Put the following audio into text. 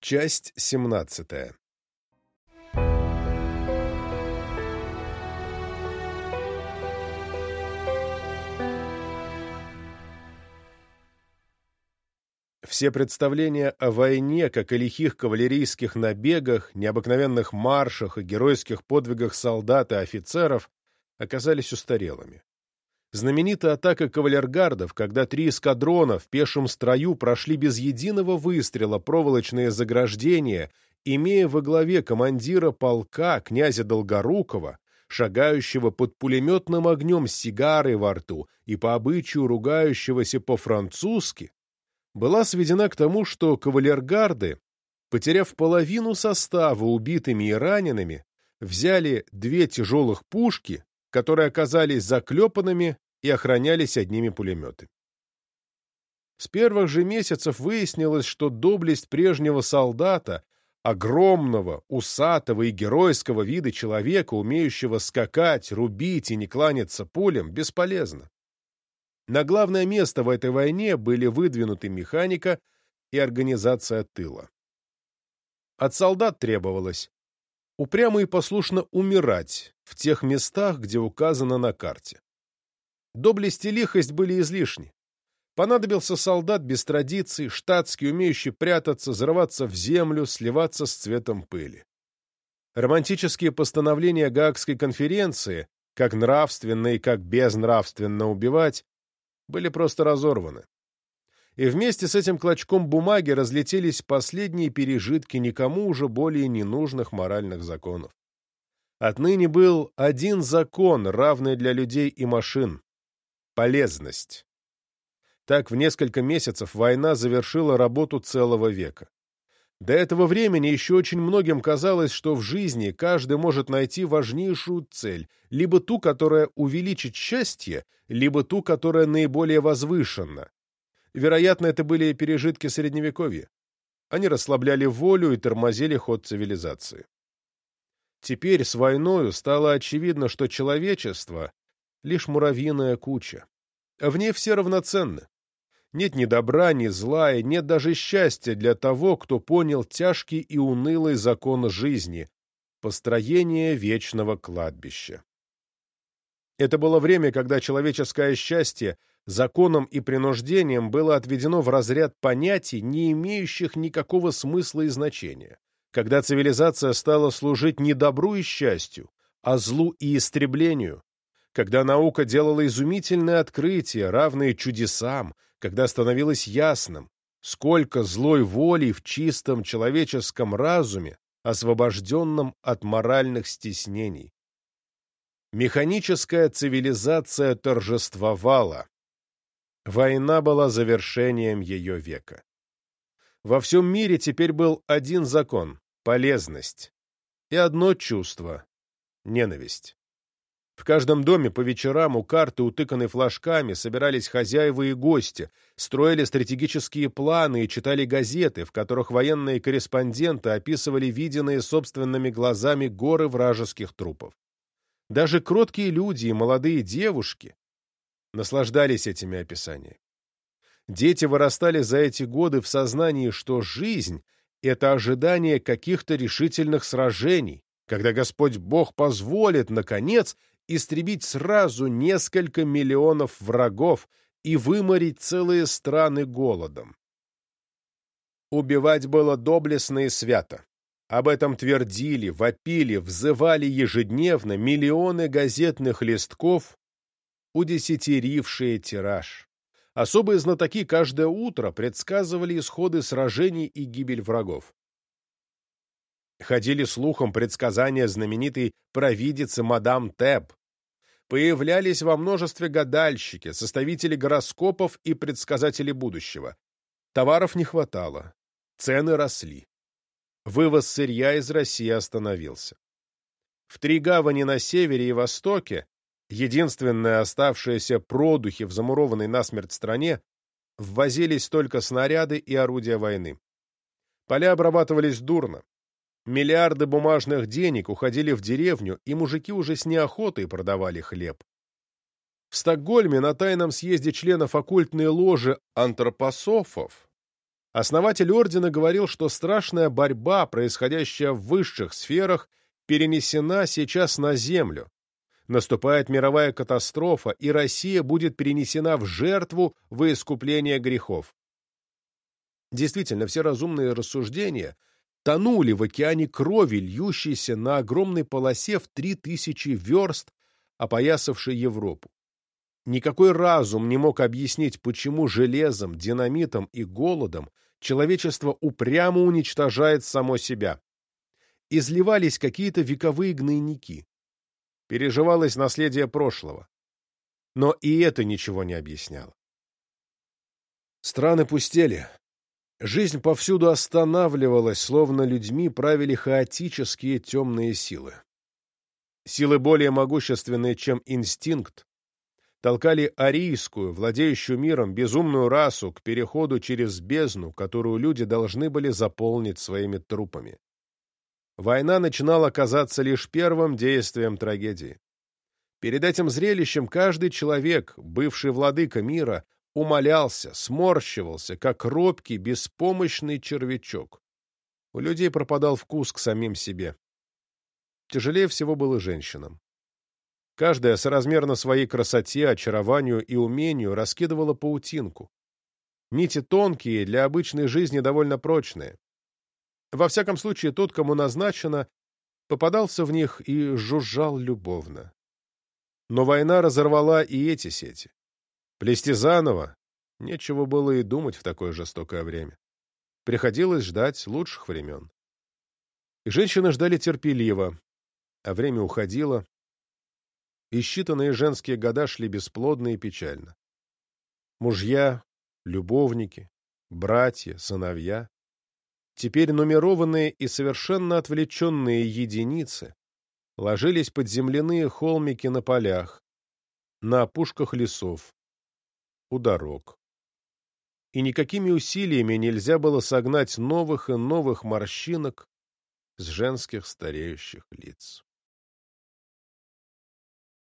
Часть семнадцатая Все представления о войне, как и лихих кавалерийских набегах, необыкновенных маршах и геройских подвигах солдат и офицеров оказались устарелыми. Знаменитая атака кавалергардов, когда три эскадрона в пешем строю прошли без единого выстрела проволочные заграждения, имея во главе командира полка князя Долгорукова, шагающего под пулеметным огнем с сигарой во рту и по обычаю ругающегося по-французски, была сведена к тому, что кавалергарды, потеряв половину состава убитыми и ранеными, взяли две тяжелых пушки, которые оказались заклепанными и охранялись одними пулеметами. С первых же месяцев выяснилось, что доблесть прежнего солдата, огромного, усатого и геройского вида человека, умеющего скакать, рубить и не кланяться пулем, бесполезна. На главное место в этой войне были выдвинуты механика и организация тыла. От солдат требовалось упрямо и послушно умирать в тех местах, где указано на карте. Доблесть и лихость были излишни. Понадобился солдат без традиций, штатский, умеющий прятаться, зарываться в землю, сливаться с цветом пыли. Романтические постановления Гаагской конференции, как нравственно и как безнравственно убивать, были просто разорваны. И вместе с этим клочком бумаги разлетелись последние пережитки никому уже более ненужных моральных законов. Отныне был один закон, равный для людей и машин — полезность. Так в несколько месяцев война завершила работу целого века. До этого времени еще очень многим казалось, что в жизни каждый может найти важнейшую цель, либо ту, которая увеличит счастье, либо ту, которая наиболее возвышенна. Вероятно, это были пережитки Средневековья. Они расслабляли волю и тормозили ход цивилизации. Теперь с войною стало очевидно, что человечество — лишь муравьиная куча. В ней все равноценны. Нет ни добра, ни зла, и нет даже счастья для того, кто понял тяжкий и унылый закон жизни — построение вечного кладбища. Это было время, когда человеческое счастье законом и принуждением было отведено в разряд понятий, не имеющих никакого смысла и значения, когда цивилизация стала служить не добру и счастью, а злу и истреблению, когда наука делала изумительные открытия, равные чудесам, когда становилось ясным, сколько злой воли в чистом человеческом разуме, освобожденном от моральных стеснений. Механическая цивилизация торжествовала. Война была завершением ее века. Во всем мире теперь был один закон — полезность, и одно чувство — ненависть. В каждом доме по вечерам у карты, утыканной флажками, собирались хозяева и гости, строили стратегические планы и читали газеты, в которых военные корреспонденты описывали виденные собственными глазами горы вражеских трупов. Даже кроткие люди и молодые девушки наслаждались этими описаниями. Дети вырастали за эти годы в сознании, что жизнь — это ожидание каких-то решительных сражений, когда Господь Бог позволит, наконец, истребить сразу несколько миллионов врагов и выморить целые страны голодом. Убивать было доблестно и свято. Об этом твердили, вопили, взывали ежедневно миллионы газетных листков, удесятерившие тираж. Особые знатоки каждое утро предсказывали исходы сражений и гибель врагов. Ходили слухом предсказания знаменитой провидицы мадам Теб, появлялись во множестве гадальщики, составители гороскопов и предсказатели будущего. Товаров не хватало, цены росли. Вывоз сырья из России остановился. В три гавани на севере и востоке, единственная оставшаяся продухи в замурованной насмерть стране, ввозились только снаряды и орудия войны. Поля обрабатывались дурно, Миллиарды бумажных денег уходили в деревню, и мужики уже с неохотой продавали хлеб. В Стокгольме на тайном съезде членов оккультной ложи антропософов Основатель ордена говорил, что страшная борьба, происходящая в высших сферах, перенесена сейчас на Землю. Наступает мировая катастрофа, и Россия будет перенесена в жертву во искупление грехов. Действительно, все разумные рассуждения тонули в океане крови, льющейся на огромной полосе в три тысячи верст, опоясавшей Европу. Никакой разум не мог объяснить, почему железом, динамитом и голодом человечество упрямо уничтожает само себя. Изливались какие-то вековые гнойники. Переживалось наследие прошлого. Но и это ничего не объясняло. Страны пустели, Жизнь повсюду останавливалась, словно людьми правили хаотические темные силы. Силы более могущественные, чем инстинкт, толкали арийскую, владеющую миром, безумную расу к переходу через бездну, которую люди должны были заполнить своими трупами. Война начинала казаться лишь первым действием трагедии. Перед этим зрелищем каждый человек, бывший владыка мира, умолялся, сморщивался, как робкий, беспомощный червячок. У людей пропадал вкус к самим себе. Тяжелее всего было женщинам. Каждая соразмерно своей красоте, очарованию и умению раскидывала паутинку. Нити тонкие, для обычной жизни довольно прочные. Во всяком случае, тот, кому назначено, попадался в них и жужжал любовно. Но война разорвала и эти сети. Плести заново нечего было и думать в такое жестокое время. Приходилось ждать лучших времен. И женщины ждали терпеливо, а время уходило, и считанные женские года шли бесплодно и печально. Мужья, любовники, братья, сыновья, теперь нумерованные и совершенно отвлеченные единицы, ложились под земляные холмики на полях, на опушках лесов, у дорог. И никакими усилиями нельзя было согнать новых и новых морщинок с женских стареющих лиц.